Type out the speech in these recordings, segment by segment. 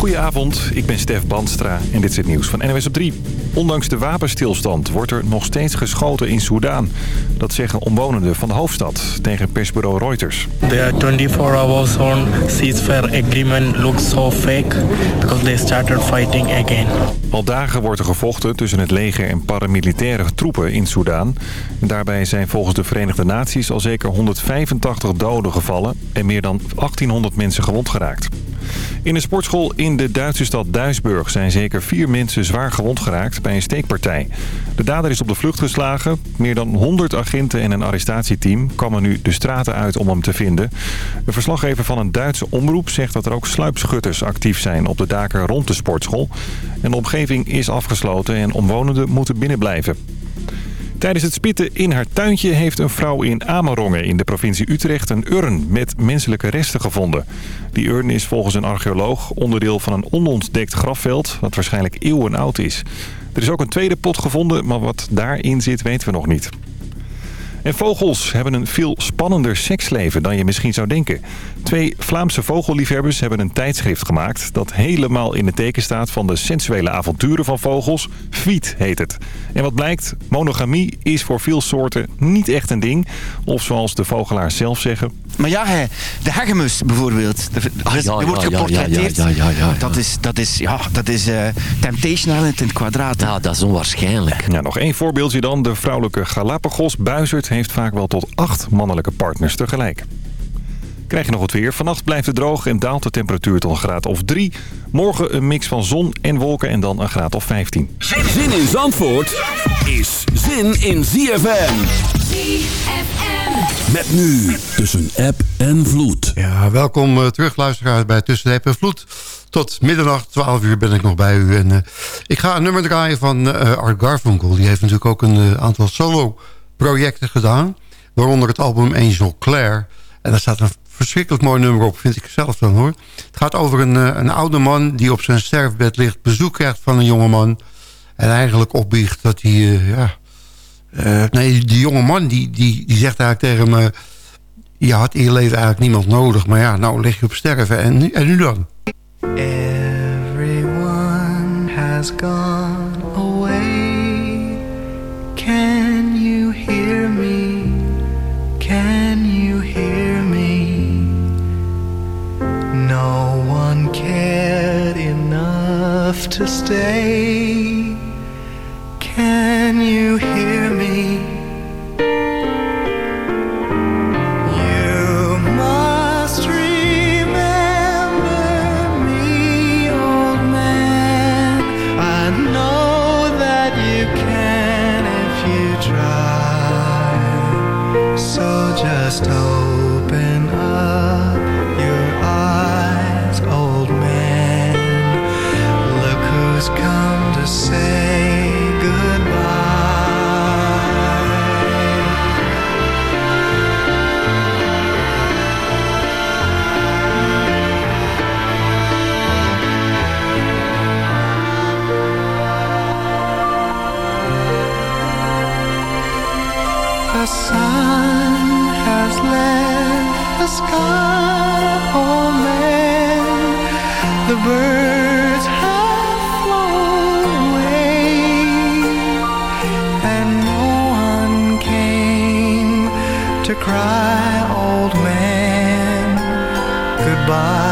Goedenavond, ik ben Stef Bandstra en dit is het nieuws van NWS op 3. Ondanks de wapenstilstand wordt er nog steeds geschoten in Soudaan. Dat zeggen omwonenden van de hoofdstad tegen persbureau Reuters. The 24-hour zone ceasefire agreement looks so fake because they started fighting again. Al dagen wordt er gevochten tussen het leger en paramilitaire troepen in Soudaan. Daarbij zijn volgens de Verenigde Naties al zeker 185 doden gevallen en meer dan 1800 mensen gewond geraakt. In een sportschool in de Duitse stad Duisburg zijn zeker vier mensen zwaar gewond geraakt bij een steekpartij. De dader is op de vlucht geslagen. Meer dan 100 agenten en een arrestatieteam komen nu de straten uit om hem te vinden. De verslaggever van een Duitse omroep zegt dat er ook sluipschutters actief zijn op de daken rond de sportschool. En de omgeving is afgesloten en omwonenden moeten binnenblijven. Tijdens het spitten in haar tuintje heeft een vrouw in Amerongen in de provincie Utrecht een urn met menselijke resten gevonden. Die urn is volgens een archeoloog onderdeel van een onontdekt grafveld dat waarschijnlijk eeuwen oud is. Er is ook een tweede pot gevonden, maar wat daarin zit weten we nog niet. En vogels hebben een veel spannender seksleven dan je misschien zou denken. Twee Vlaamse vogelliefhebbers hebben een tijdschrift gemaakt... dat helemaal in het teken staat van de sensuele avonturen van vogels. Fiet heet het. En wat blijkt, monogamie is voor veel soorten niet echt een ding. Of zoals de vogelaars zelf zeggen... Maar ja, hè, de hegemus bijvoorbeeld. Ja, er wordt geportretteerd. ja, ja, ja, ja, ja. Dat is, dat is, ja, dat is eh, Temptation Island in het kwadraat. Ja, dat is onwaarschijnlijk. Ja, nog één voorbeeldje dan. De vrouwelijke Galapagos-buizerd heeft vaak wel tot acht mannelijke partners tegelijk. Krijg je nog wat weer. Vannacht blijft het droog en daalt de temperatuur tot een graad of 3. Morgen een mix van zon en wolken en dan een graad of 15. Zin in Zandvoort is zin in ZFM. Met nu tussen app en vloed. Ja, welkom eh, terug luisteraars bij Tussen App en Vloed. Tot middernacht, 12 uur ben ik nog bij u. En, eh, ik ga een nummer draaien van eh, Art Garfunkel. Die heeft natuurlijk ook een aantal solo-projecten gedaan. Waaronder het album Angel Claire. En daar staat een verschrikkelijk mooi nummer op, vind ik zelf dan hoor. Het gaat over een, een oude man die op zijn sterfbed ligt... bezoek krijgt van een jonge man. En eigenlijk opbiecht dat hij... ja, eh, nee, die jonge man die, die, die zegt eigenlijk tegen me... je had in je leven eigenlijk niemand nodig. Maar ja, nou lig je op sterven. En, nu- en nu dan? Everyone has gone away. Can you hear me? Can you hear me? No one cared enough to stay. Can you hear me? You must remember me, old man. I know that you can if you try. So just open to cry, old man. Goodbye,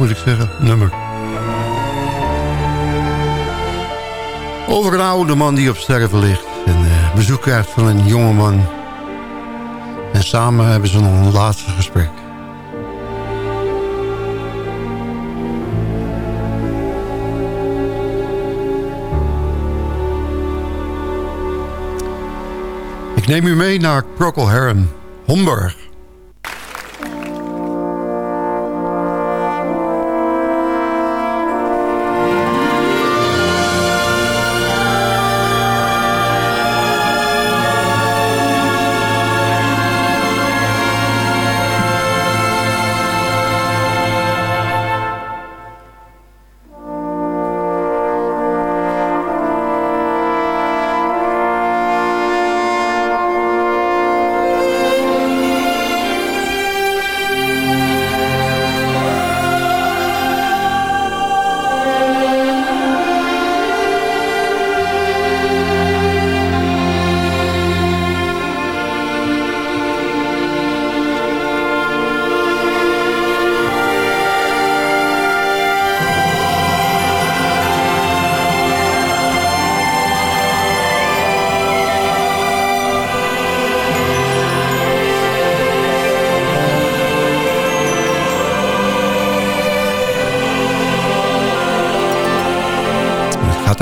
moet ik zeggen, nummer. Over een oude man die op sterven ligt. En uh, bezoek krijgt van een jonge man. En samen hebben ze nog een laatste gesprek. Ik neem u mee naar Procol Harum, Homburg.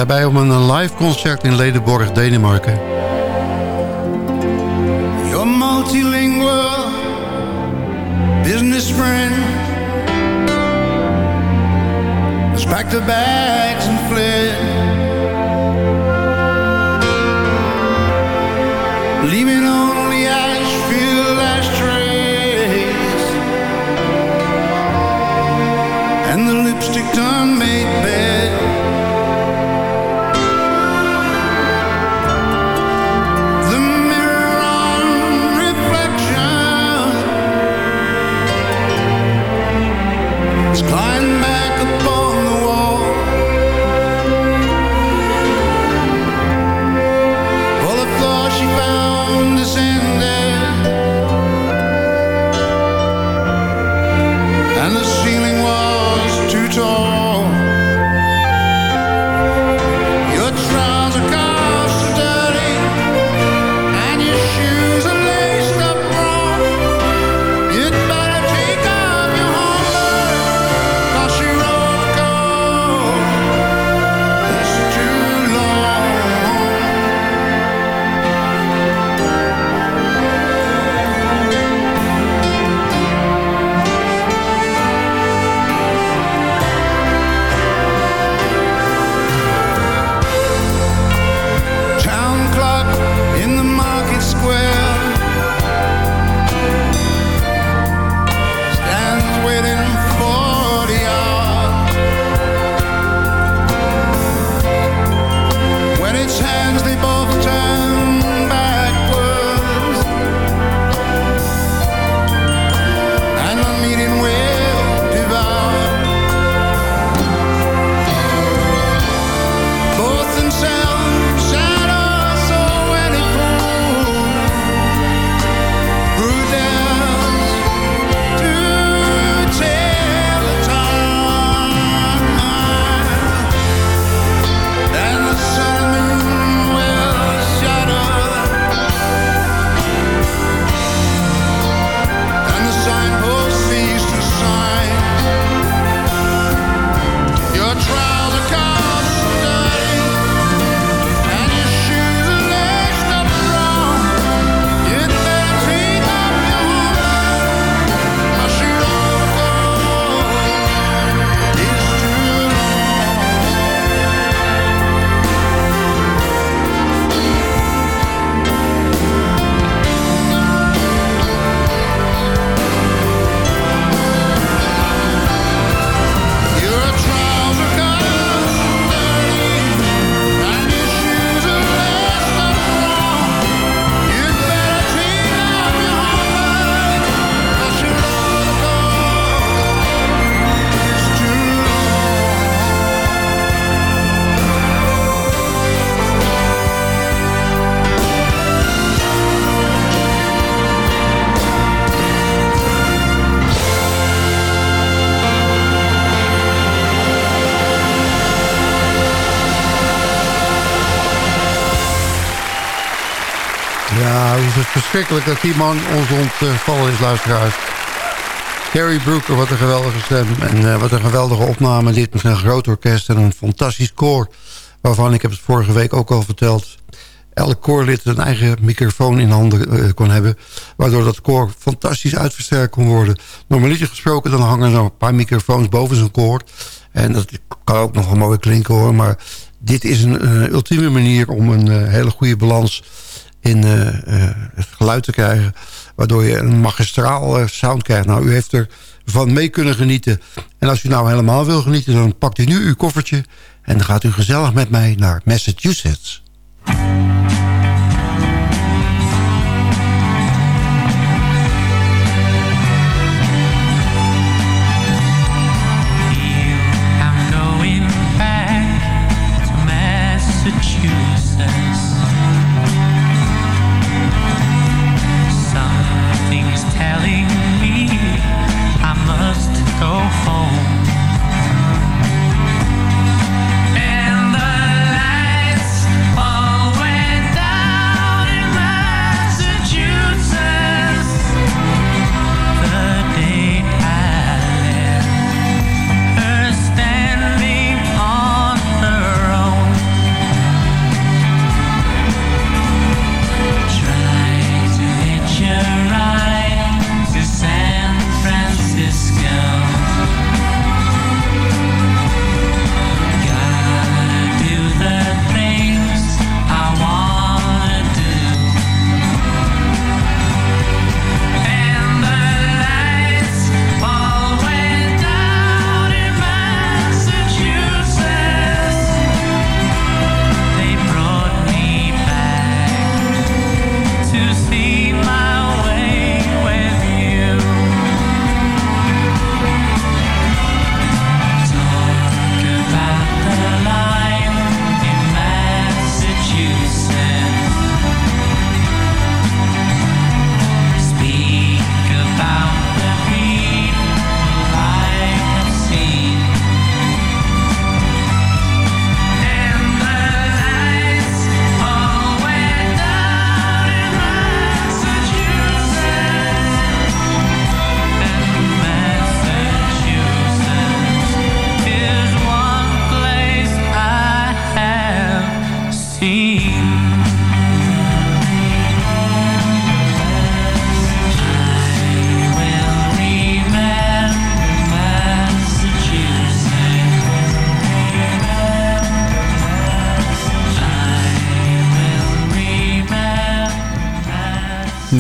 Daarbij om een live concert in Ledenborg, Denemarken. Your multilingual business friend has packed her bags verschrikkelijk dat die man ons ontvallen is, luisteraars. Gary Brooker, wat een geweldige stem. En eh, wat een geweldige opname. Dit met een groot orkest en een fantastisch koor. Waarvan, ik heb het vorige week ook al verteld... elk koorlid een eigen microfoon in handen uh, kon hebben. Waardoor dat koor fantastisch uitversterkt kon worden. Normaliter gesproken, dan hangen er een paar microfoons boven zijn koor. En dat kan ook nog wel mooi klinken hoor. Maar dit is een uh, ultieme manier om een hele goede balans in het geluid te krijgen. Waardoor je een magistraal sound krijgt. Nou, u heeft er van mee kunnen genieten. En als u nou helemaal wil genieten, dan pakt u nu uw koffertje... en dan gaat u gezellig met mij naar Massachusetts.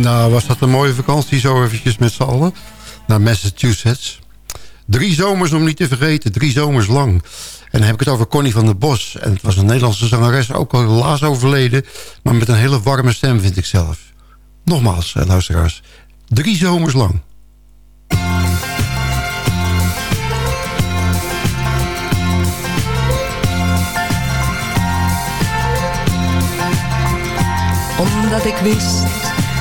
Nou, was dat een mooie vakantie zo eventjes met z'n allen. Naar Massachusetts. Drie zomers om niet te vergeten. Drie zomers lang. En dan heb ik het over Connie van der Bos. En het was een Nederlandse zangeres, ook al helaas overleden. Maar met een hele warme stem, vind ik zelf. Nogmaals, eh, luisteraars. Drie zomers lang. Omdat ik wist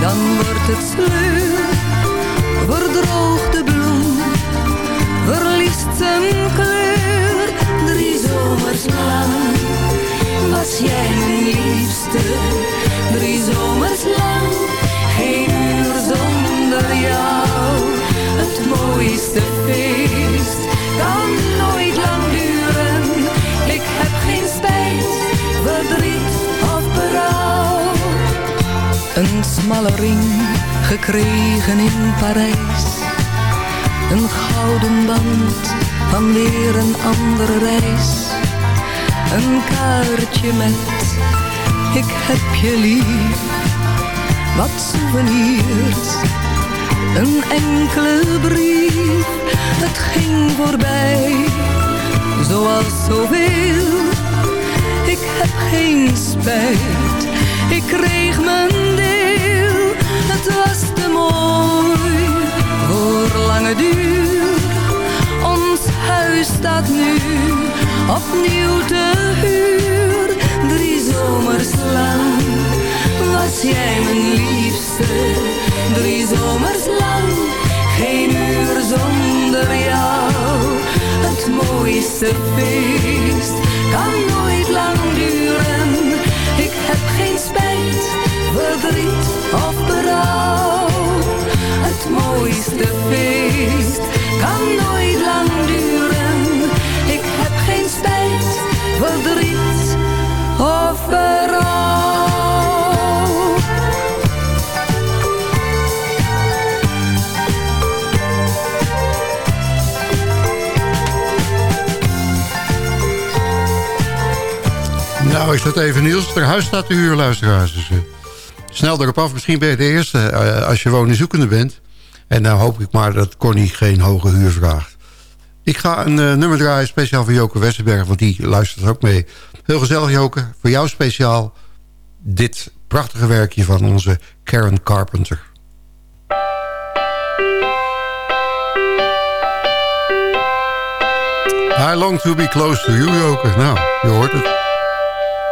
dan wordt het sleur. Verdroogt de bloem, verliest zijn kleur. Drie zomers lang was jij mijn liefste. Drie zomers lang, geen uur zonder jou. Het mooiste feest een smalle ring gekregen in Parijs. Een gouden band van weer een andere reis. Een kaartje met ik heb je lief. Wat souvenirs. Een enkele brief. Het ging voorbij. Zoals zoveel. Ik heb geen spijt ik kreeg mijn deel. Het was te mooi voor lange duur. Ons huis staat nu opnieuw te huur. Drie zomers lang was jij mijn liefste. Drie zomers lang, geen uur zonder jou. Het mooiste feest kan nooit lang duren. Ik heb geen spijt, verdriet of berouw. Het mooiste feest kan nooit lang duren. Ik heb geen spijt, verdriet of berouw. Nou, ik zet even Niels. Er huis staat te huur, luisteraars. Dus, eh, snel erop af. Misschien ben je de eerste eh, als je woningzoekende bent. En dan hoop ik maar dat Connie geen hoge huur vraagt. Ik ga een eh, nummer draaien speciaal voor Joke Westerberg. Want die luistert ook mee. Heel gezellig Joke. Voor jou speciaal dit prachtige werkje van onze Karen Carpenter. I long to be close to you, Joke. Nou, je hoort het.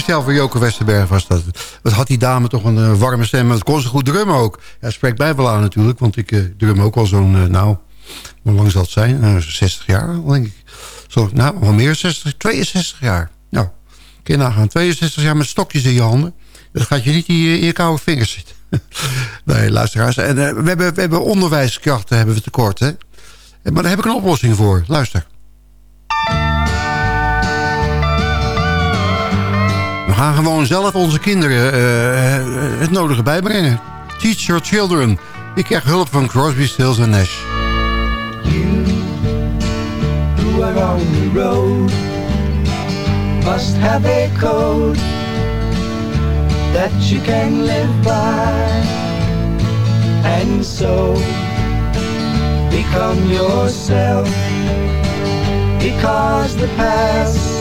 speciaal voor Joke Westerberg was dat. Wat had die dame toch een eh, warme stem. Het kon ze goed drummen ook. Ja, spreekt mij wel aan natuurlijk. Want ik uh, drum ook al zo'n, uh, nou, hoe lang zal het zijn? 60 jaar, denk ik. Zo, nou, wel meer, 60, 62 jaar. Nou, kun je nagaan. 62 jaar met stokjes in je handen. Dat gaat je niet in je, in je koude vingers zitten. nee, luisteraars. En we, hebben, we hebben onderwijskrachten hebben we tekort, hè. Maar daar heb ik een oplossing voor. Luister. Gaan gewoon zelf onze kinderen uh, het nodige bijbrengen. Teach your children. Ik krijg hulp van Crosby, Stills en Nash. You who are on the road Must have a code That you can live by And so Become yourself Because the past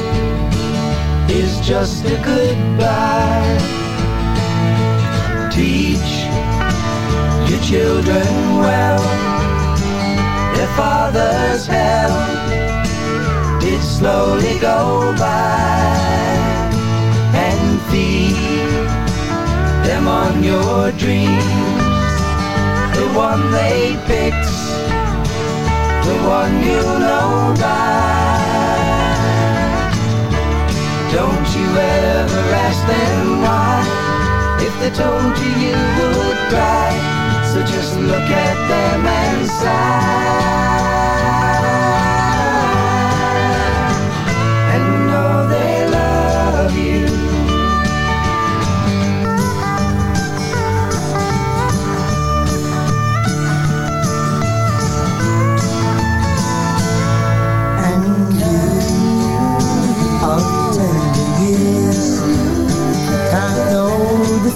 is just a goodbye. Teach your children well. Their father's hell did slowly go by. And feed them on your dreams. The one they picked, the one you know by. Don't you ever ask them why. If they told you you would cry So just look at them and sigh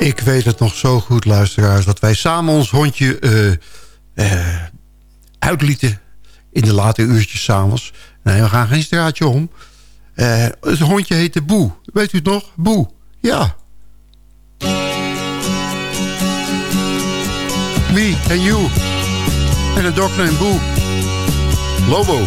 Ik weet het nog zo goed, luisteraars... dat wij samen ons hondje uh, uh, uitlieten... in de late uurtjes s'avonds. Nee, we gaan geen straatje om. Uh, het hondje heette Boe. Weet u het nog? Boe. Ja. Me and you. En een dog named Boe. Lobo.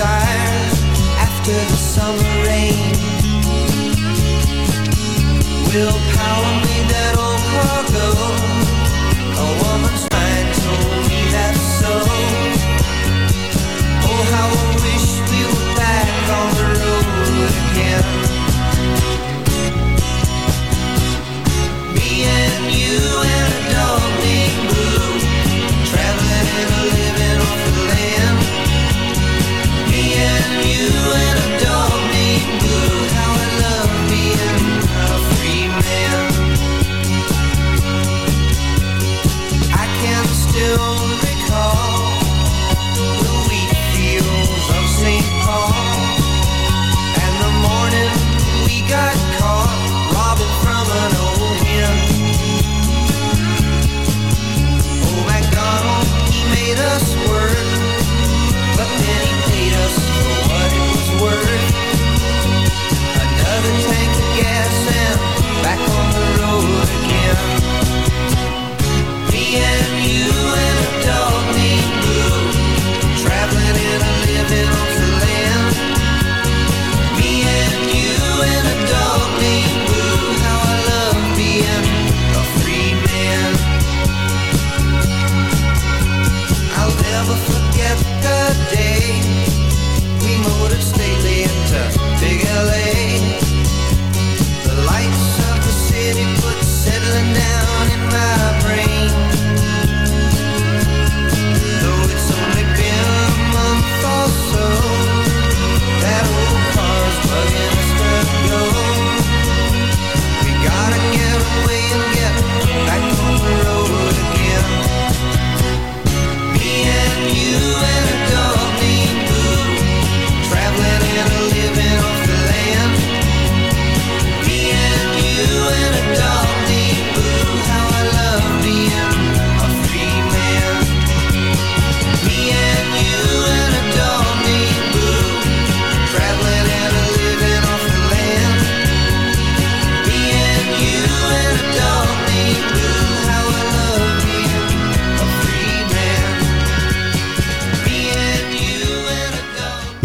To after the summer rain. Will power made that old cargo.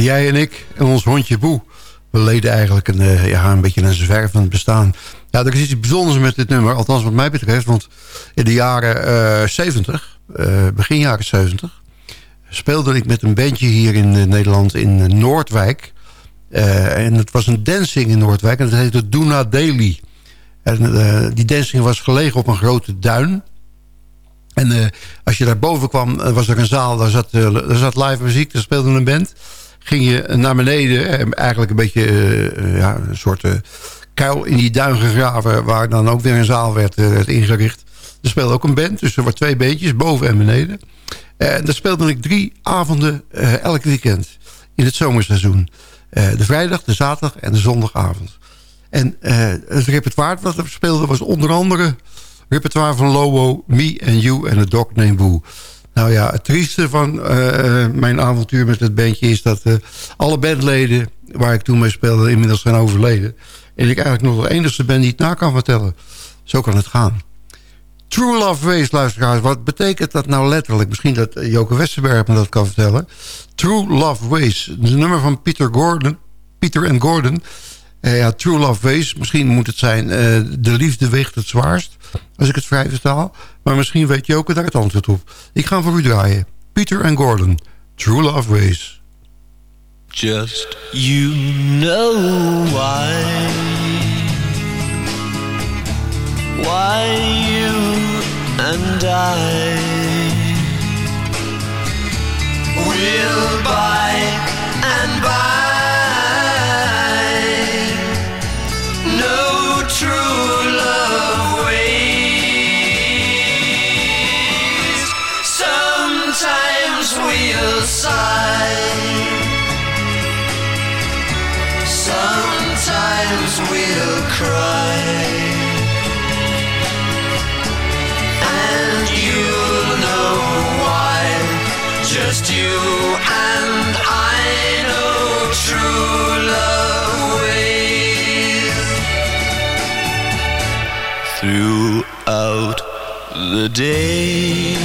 Jij en ik en ons hondje Boe... we leden eigenlijk een, eh, ja, een beetje een zwervend bestaan. Ja, er is iets bijzonders met dit nummer, althans wat mij betreft. Want in de jaren uh, 70, uh, begin jaren 70... speelde ik met een bandje hier in Nederland in Noordwijk. en het was een dancing in Noordwijk en dat heette Duna Daily. En die dancing was gelegen op een grote duin... En als je daar boven kwam, was er een zaal, daar zat, daar zat live muziek, daar speelde een band. Ging je naar beneden, eigenlijk een beetje uh, ja, een soort kuil in die duin gegraven... waar dan ook weer een zaal werd, ingericht. Er speelde ook een band, dus er waren twee beentjes, boven en beneden. En daar speelde ik drie avonden elk weekend in het zomerseizoen. de vrijdag, de zaterdag en de zondagavond. En het repertoire dat er speelde was onder andere repertoire van Lobo, Me and You en The Dog Named Boo. Nou ja, het trieste van uh, mijn avontuur met het bandje is dat uh, alle bandleden waar ik toen mee speelde inmiddels zijn overleden. En ik eigenlijk nog de enige ben die het na kan vertellen. Zo kan het gaan. True Love Ways, luisteraars. Wat betekent dat nou letterlijk? Misschien dat Joke Westerberg me dat kan vertellen. True Love Ways. Het nummer van Peter Gordon. Peter en Gordon. Uh, ja, True Love Ways. Misschien moet het zijn... de liefde weegt het zwaarst. Als ik het vrij vertaal. Maar misschien weet Joke daar het antwoord op. Ik ga voor u draaien. Peter en Gordon. True Love Ways. Just you know why Why you and I Will by and by the day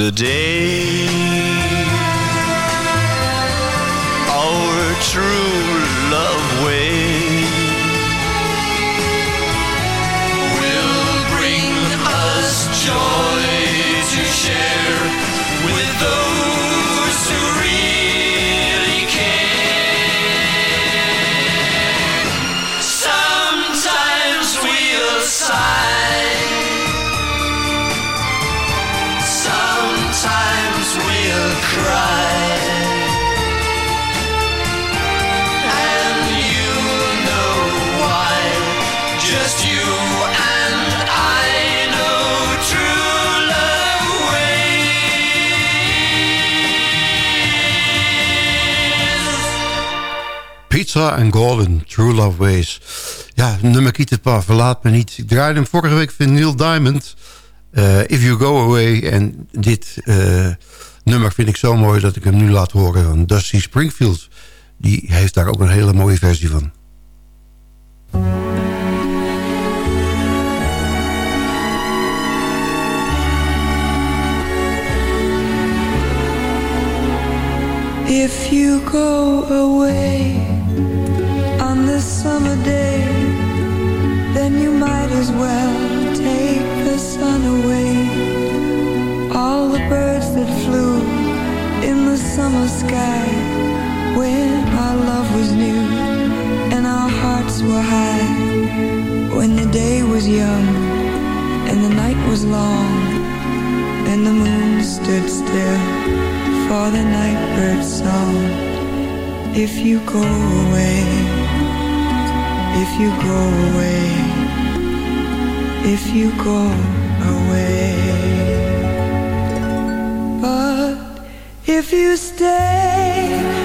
the day, our true En Gordon, True Love Ways. Ja, nummer Kietepa, verlaat me niet. Ik draaide hem vorige week van Neil Diamond. eh, If You Go Away. En dit eh, nummer vind ik zo mooi dat ik hem nu laat horen van Dusty Springfield. Die heeft daar ook een hele mooie versie van. If you go away summer day, then you might as well take the sun away. All the birds that flew in the summer sky when our love was new and our hearts were high. When the day was young and the night was long and the moon stood still for the night bird's song. If you go away, if you go away, if you go away. But if you stay,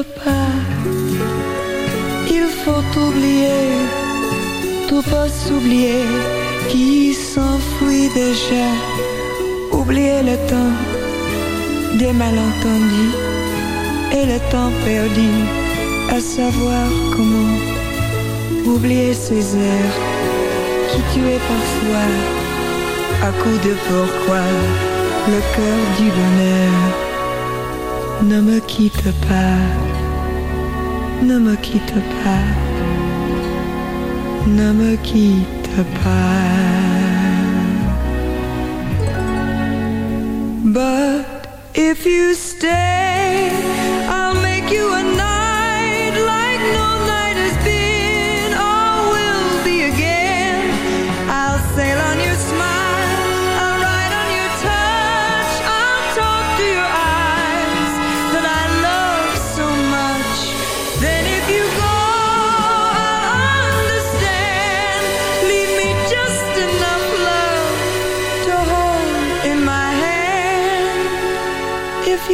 pas. Il faut oublier, tout pas s'oublier qui s'enfuit déjà. Oublier le temps des malentendus et le temps perdu à savoir comment oublier ces airs qui tuaient parfois à coup de pourquoi le cœur du bonheur. Ne me quitte pas, ne me quitte pas, ne me quitte pas. But if you stay,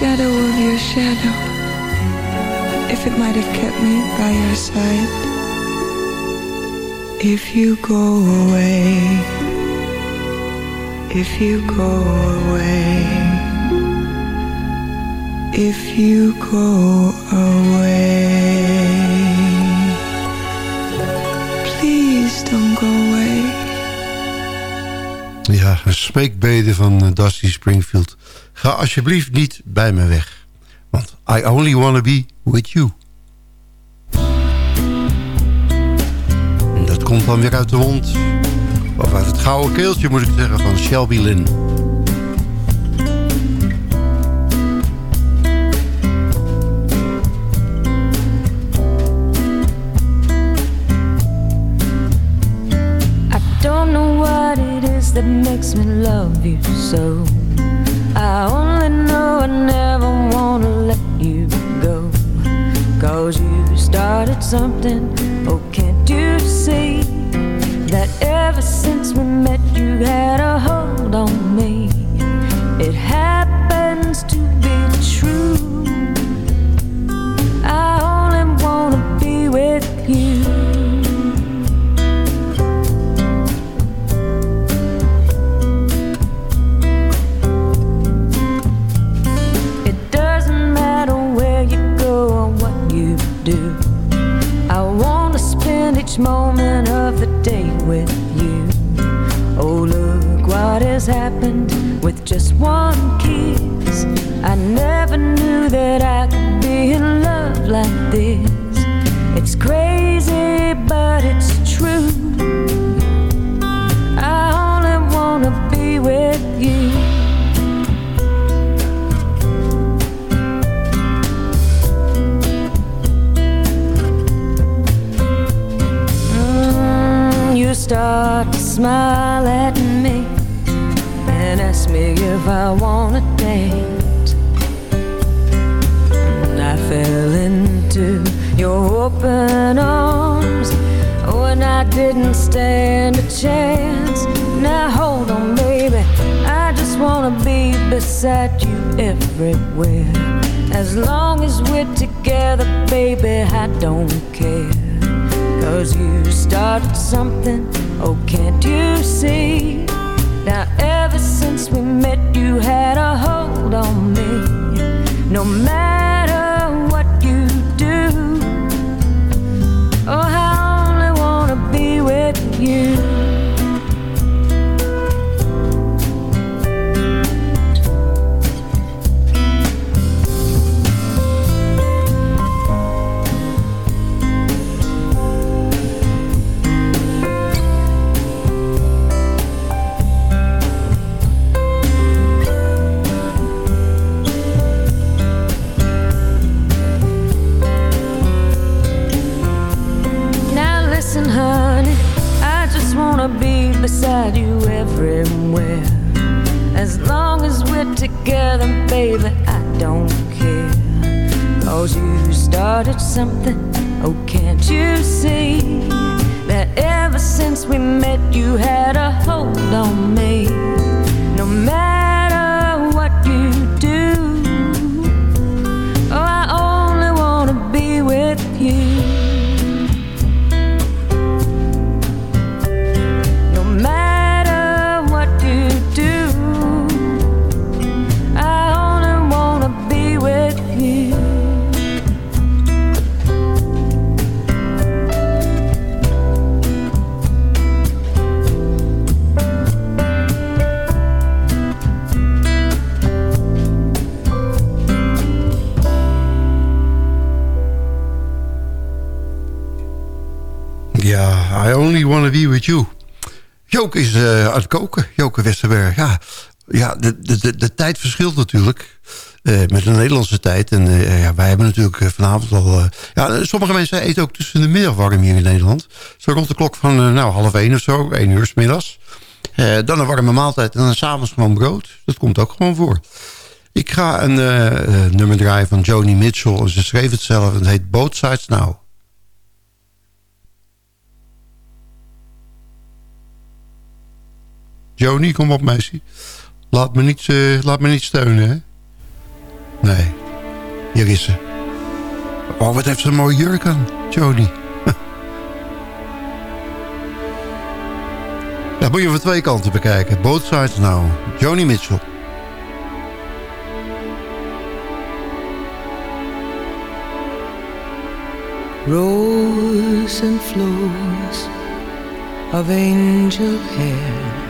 shadow of your shadow if it might have kept me by your side. If you go away, if you go away, if you go away, please don't go away. Ja, een smeekbede van eh, Dusty Springfield. Ga alsjeblieft niet bij me weg. Want I only wanna be with you. En dat komt dan weer uit de mond. Of uit het gouden keeltje moet ik zeggen van Shelby Lynn. I don't know what it is that makes me love you so. I only know I never wanna let you go. Cause you started something, oh, can't you see? That ever since we met, you had a hold on me. Just one kiss. I never knew that I could be in love like this. It's crazy, but it's true. I only wanna be with you. Mm, you start to smile I wanna dance. And I fell into your open arms when I didn't stand a chance. Now hold on, baby. I just wanna be beside you everywhere. As long as we're together, baby, I don't care. Cause you started something, oh, can't you see? Now, since we met, you had a hold on me. No matter Joke is eh, aan het koken, Joke Westerberg. Ja, ja de, de, de, tijd verschilt natuurlijk eh, met de Nederlandse tijd. En eh, ja, wij hebben natuurlijk vanavond al... ja, sommige mensen eten ook tussen de middag warm hier in Nederland. Zo rond de klok van nou, half één of zo, één uur s middags. Dan een warme maaltijd en dan s'avonds gewoon brood. Dat komt ook gewoon voor. Ik ga een nummer draaien van Joni Mitchell. Ze schreef het zelf en het heet Both Sides Now. Joni, kom op meisje. Laat me niet, eh, laat me niet steunen, hè? Nee. Hier is ze. Oh, wat heeft ze een mooie jurk aan, Joni. Dat moet je van twee kanten bekijken. Both sides now. Joni Mitchell. Rows and flows of angel hair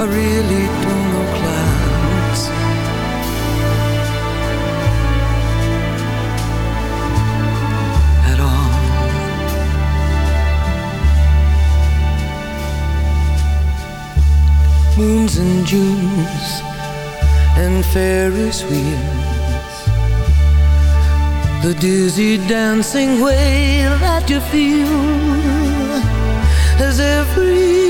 I really don't know clouds. At all. Moons and Junes and Ferris wheels. The dizzy dancing way that you feel as every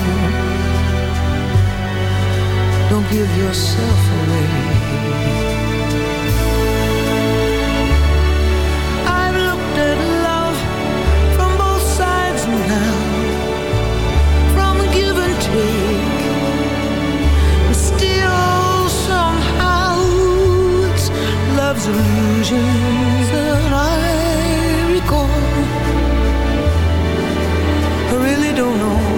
Give yourself away. I've looked at love from both sides now, from give and take. And still, somehow, it's love's illusions that I recall. I really don't know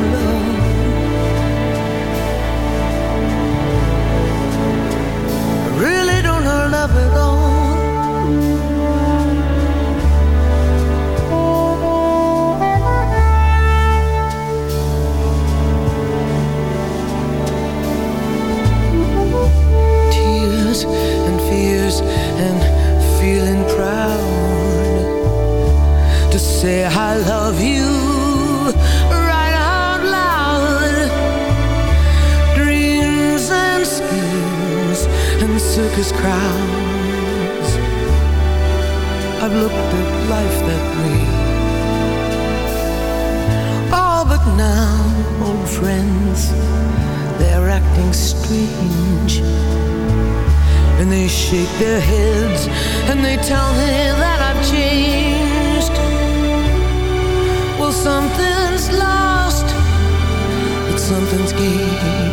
say I love you right out loud. Dreams and schemes and circus crowds. I've looked at life that way. All but now, old friends, they're acting strange. And they shake their heads and they tell me that I've changed. Well, something's lost, but something's gained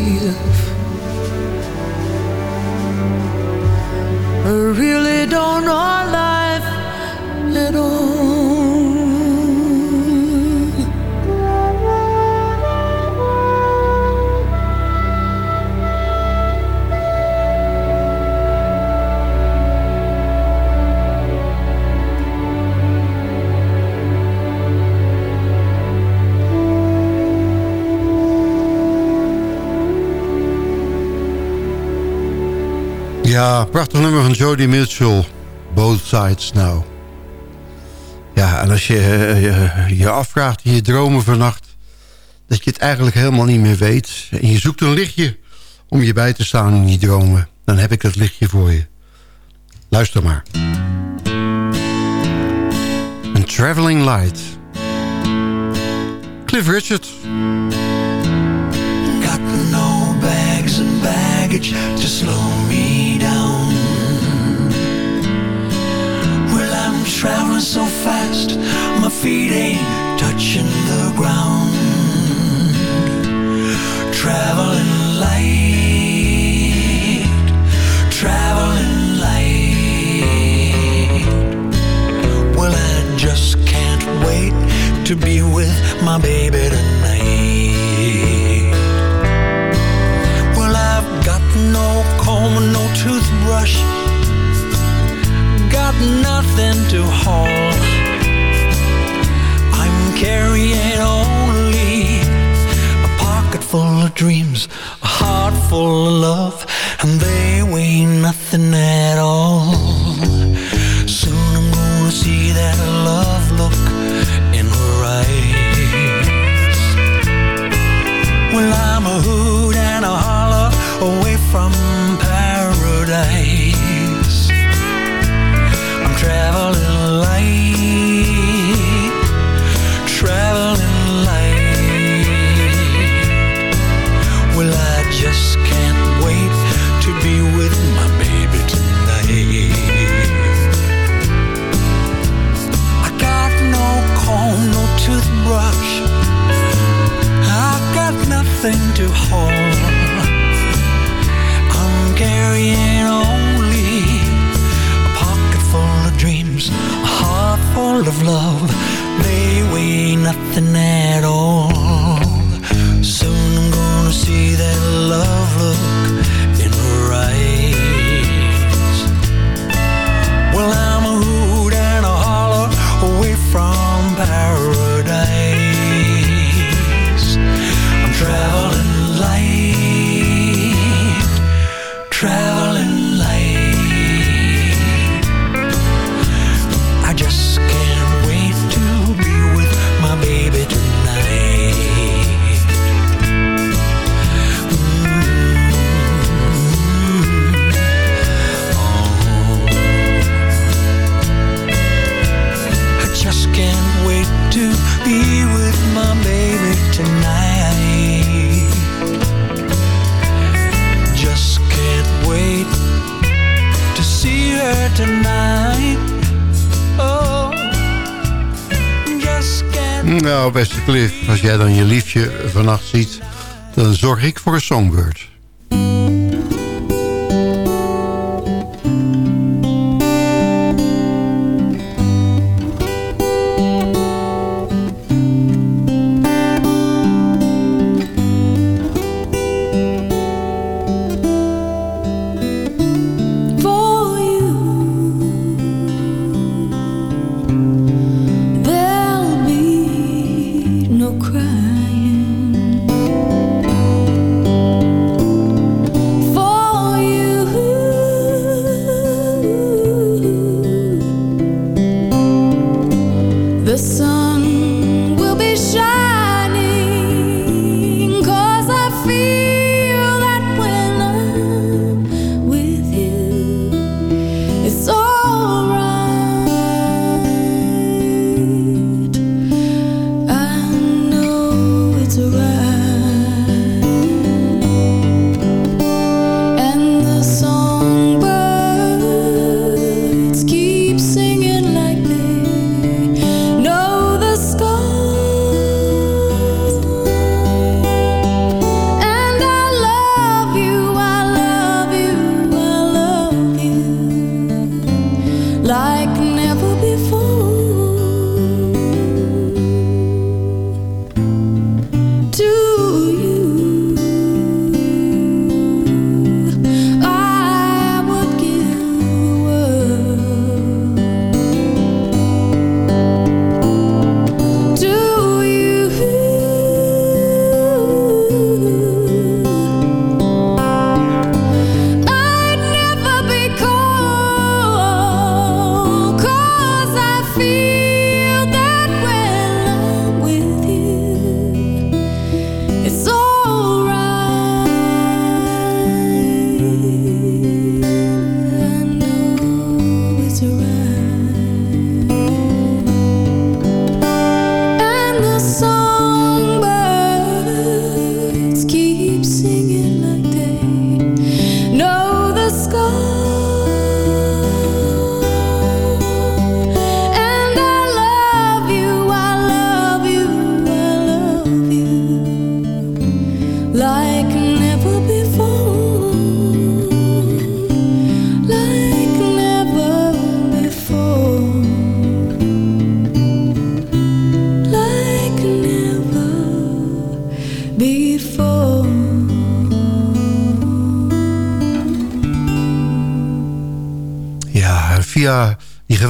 Ja, prachtig nummer van Jody Mitchell. Both Sides Now. Ja, en als je eh, je, je afvraagt in je dromen vannacht... dat je het eigenlijk helemaal niet meer weet... en je zoekt een lichtje om je bij te staan in die dromen... dan heb ik dat lichtje voor je. Luister maar. Een Traveling Light. Cliff Richard. Got no bags and baggage to slow me traveling so fast, my feet ain't touching the ground. Traveling light, traveling light. Well, I just can't wait to be with my baby tonight. Well, I've got no comb, no toothbrush, got nothing to haul. I'm carrying only a pocket full of dreams, a heart full of love, and they weigh nothing at all. Soon I'm gonna see that love nothing to hold. Hungarian. Als jij dan je liefje vannacht ziet, dan zorg ik voor een songbird.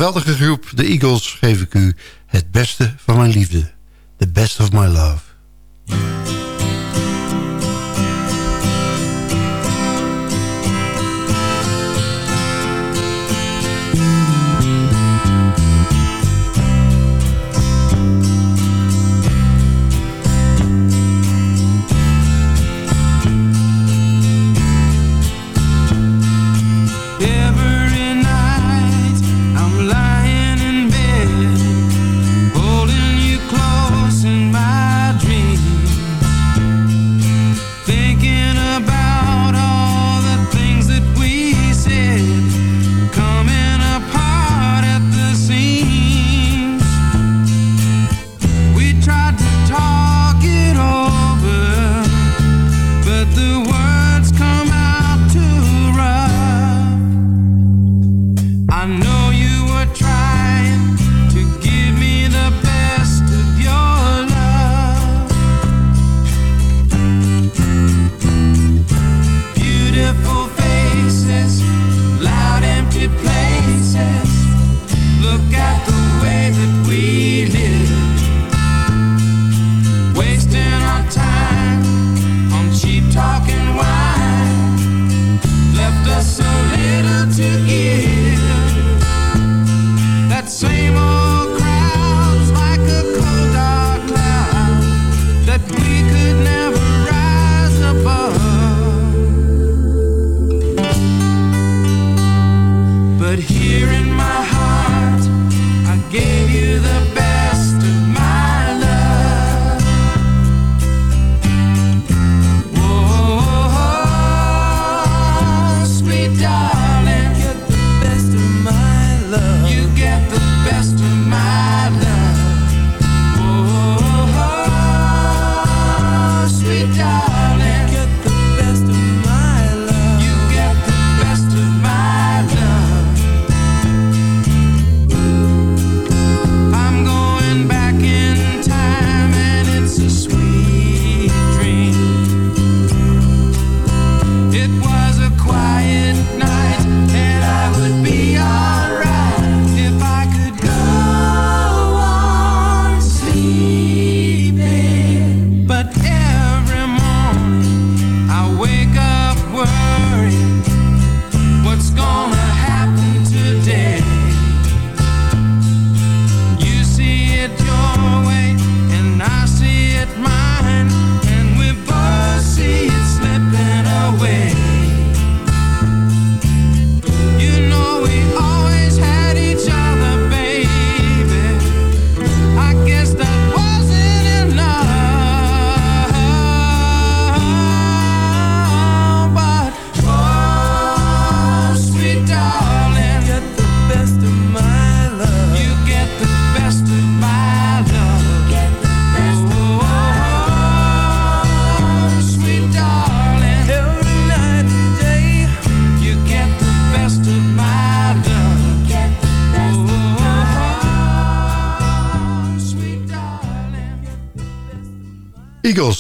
geweldige groep, de Eagles, geef ik u het beste van mijn liefde. The best of my love.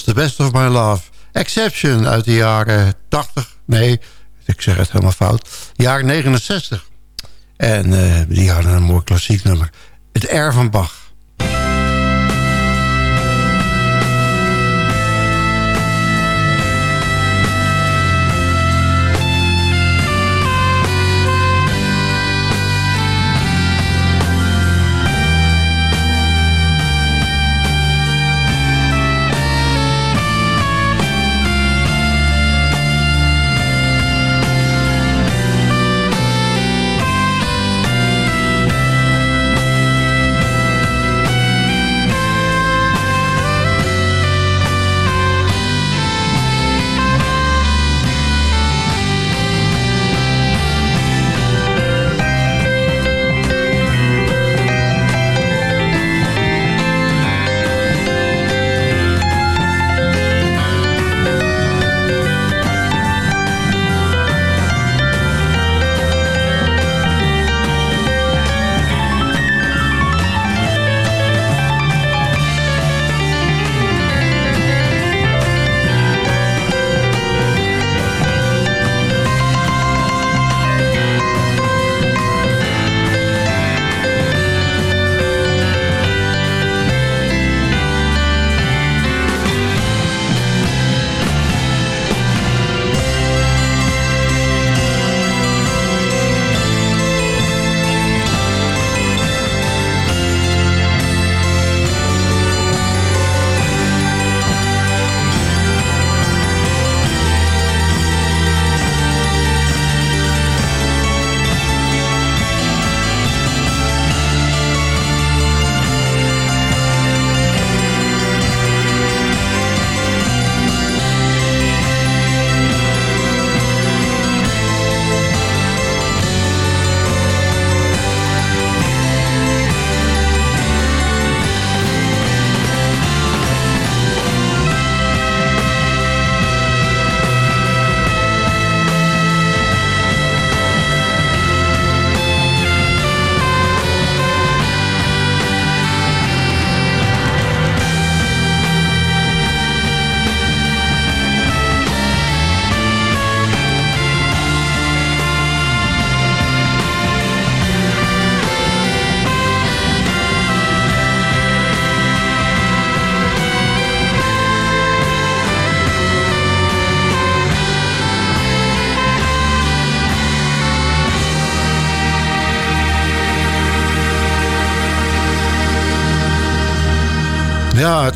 The Best of My Love. Exception uit de jaren 80. Nee, ik zeg het helemaal fout. Jaren 69. En eh, die hadden een mooi klassiek nummer. Het R van Bach.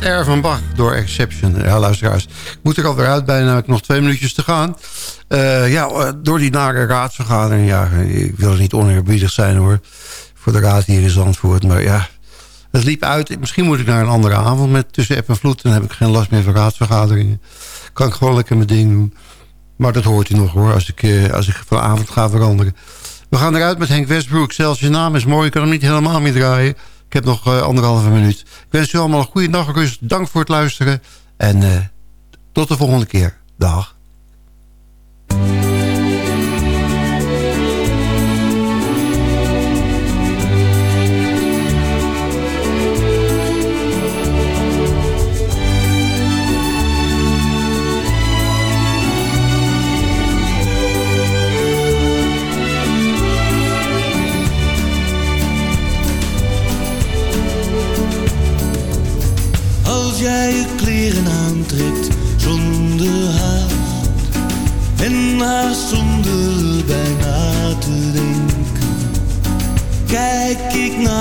R van Bach door Exception. Ja, luisteraars. Ik moet er alweer uit, bijna nog twee minuutjes te gaan. Eh, ja, eh, door die nare raadsvergadering. Ja, ik wil niet oneerbiedig zijn hoor. Voor de raad hier in Zandvoort. Maar ja, het liep uit. Misschien moet ik naar een andere avond met tussen app en vloed. Dan heb ik geen last meer van raadsvergaderingen. Kan ik gewoon lekker mijn ding doen. Maar dat hoort u nog hoor, als ik, eh, als ik vanavond ga veranderen. We gaan eruit met Henk Westbroek. Zelfs je naam is mooi, ik kan hem niet helemaal meer draaien. Ik heb nog uh, anderhalve minuut. Ik wens u allemaal een goede dag, rust. Dank voor het luisteren. En uh, tot de volgende keer. Dag.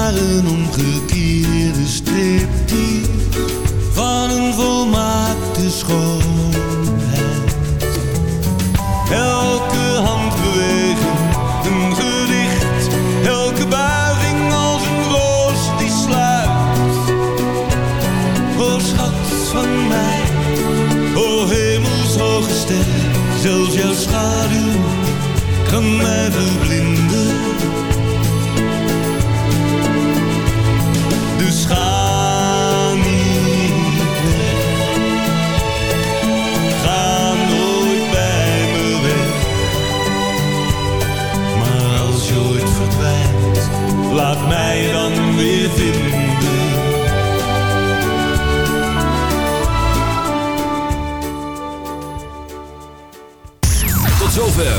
I don't know.